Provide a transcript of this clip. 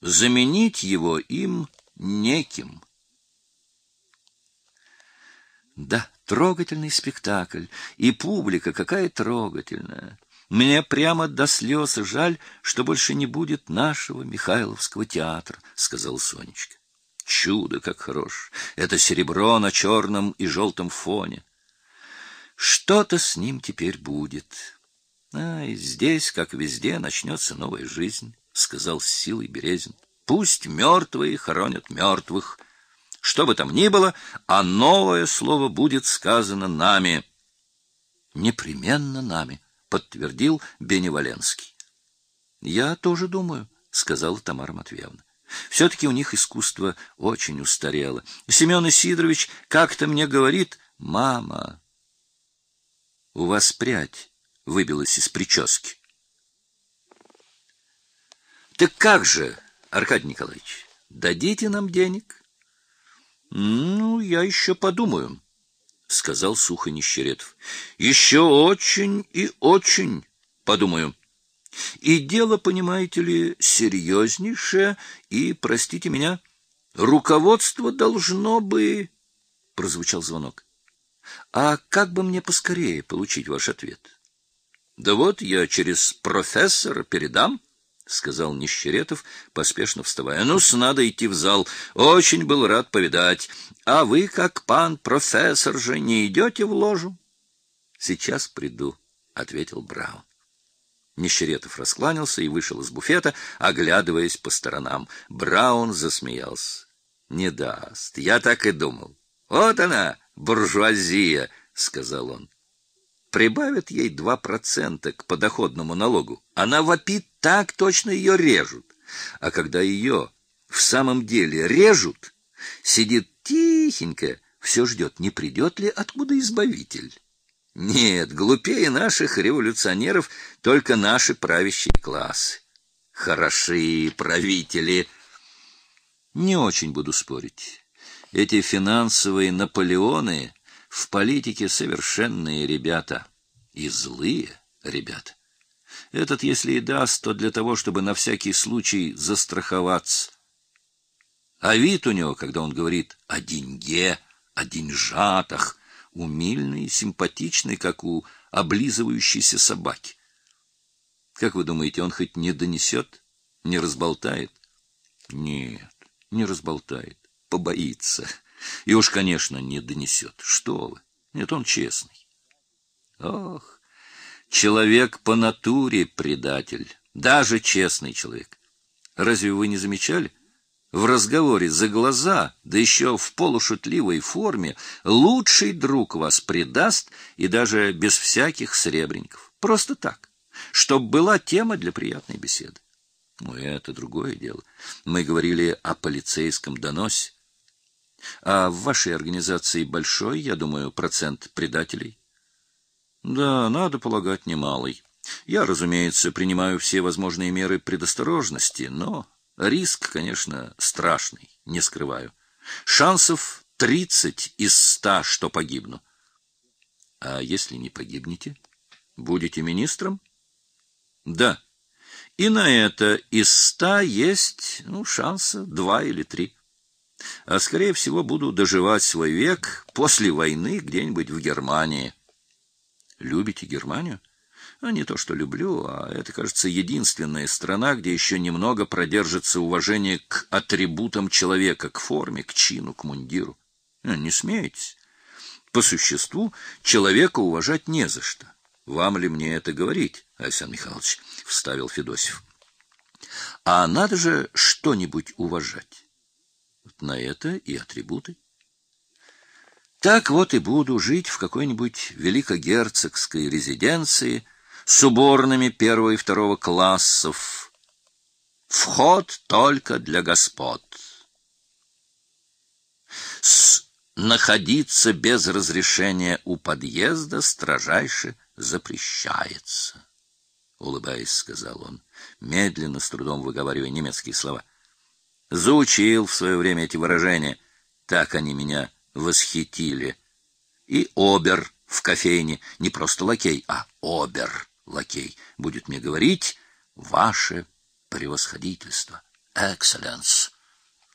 Заменить его им неким. Да, трогательный спектакль, и публика какая трогательная. Мне прямо до слез жаль, что больше не будет нашего Михайловского театра, сказал Сонечка. Чудо, как хорош! Это серебро на черном и желтом фоне. Что-то с ним теперь будет. А и здесь, как везде, начнется новая жизнь, сказал с силой Березин. Пусть мертвые хоронят мертвых. Что бы там ни было, а новое слово будет сказано нами. Непременно нами, подтвердил Беневаленский. Я тоже думаю, сказала Тамара Матвеевна. Все-таки у них искусство очень устарело. Семен Сидорович как-то мне говорит, мама, у вас прядь выбилась из прически. Так как же, Аркадий Николаевич, дадите нам денег? Ну, я еще подумаю, сказал сухо Нищеретов. Еще очень и очень подумаю. И дело, понимаете ли, серьезнейшее, и, простите меня, руководство должно бы... Прозвучал звонок. А как бы мне поскорее получить ваш ответ? Да вот я через профессора передам, сказал Нищеретов, поспешно вставая. Ну, надо идти в зал. Очень был рад повидать. А вы, как пан профессор же, не идете в ложу? Сейчас приду, ответил Браун. Нищеретов раскланялся и вышел из буфета, оглядываясь по сторонам. Браун засмеялся. Не даст. Я так и думал. Вот она, буржуазия, сказал он. Прибавят ей два процента к подоходному налогу. Она вопит так, точно ее режут. А когда ее в самом деле режут, сидит тихенько, все ждет, не придет ли откуда избавитель. Нет, глупее наших революционеров только наши правящие классы. Хороши правители. Не очень буду спорить. Эти финансовые Наполеоны в политике совершенные ребята и злые ребята. Этот, если и даст, то для того, чтобы на всякий случай застраховаться. А вид у него, когда он говорит о деньге, о деньжатах, умильный симпатичный, как у облизывающейся собаки. Как вы думаете, он хоть не донесет, не разболтает? Нет, не разболтает, побоится. И уж, конечно, не донесет. Что вы? Нет, он честный. Ох, человек по натуре предатель, даже честный человек. Разве вы не замечали? в разговоре за глаза, да еще в полушутливой форме, лучший друг вас предаст и даже без всяких сребреников. Просто так, чтобы была тема для приятной беседы. Ну, это другое дело. Мы говорили о полицейском доносе. А в вашей организации большой, я думаю, процент предателей? Да, надо полагать, немалый. Я, разумеется, принимаю все возможные меры предосторожности, но Риск, конечно, страшный, не скрываю. Шансов тридцать из ста, что погибну. А если не погибнете, будете министром? Да. И на это из ста есть, ну, шанса два или три. А скорее всего буду доживать свой век после войны где-нибудь в Германии. Любите Германию? А не то, что люблю, а это, кажется, единственная страна, где еще немного продержится уважение к атрибутам человека, к форме, к чину, к мундиру. А, не смейтесь. По существу человека уважать не за что. Вам ли мне это говорить, Александр Михайлович? вставил Федосев. А надо же что-нибудь уважать. На это и атрибуты. Так вот и буду жить в какой-нибудь великогерцогской резиденции с уборными первого и второго классов. Вход только для господ. С находиться без разрешения у подъезда строжайше запрещается. Улыбаясь, сказал он, медленно, с трудом выговаривая немецкие слова. Заучил в свое время эти выражения. Так они меня восхитили. И обер в кофейне, не просто лакей, а обер лакей будет мне говорить «Ваше превосходительство». Экселленс.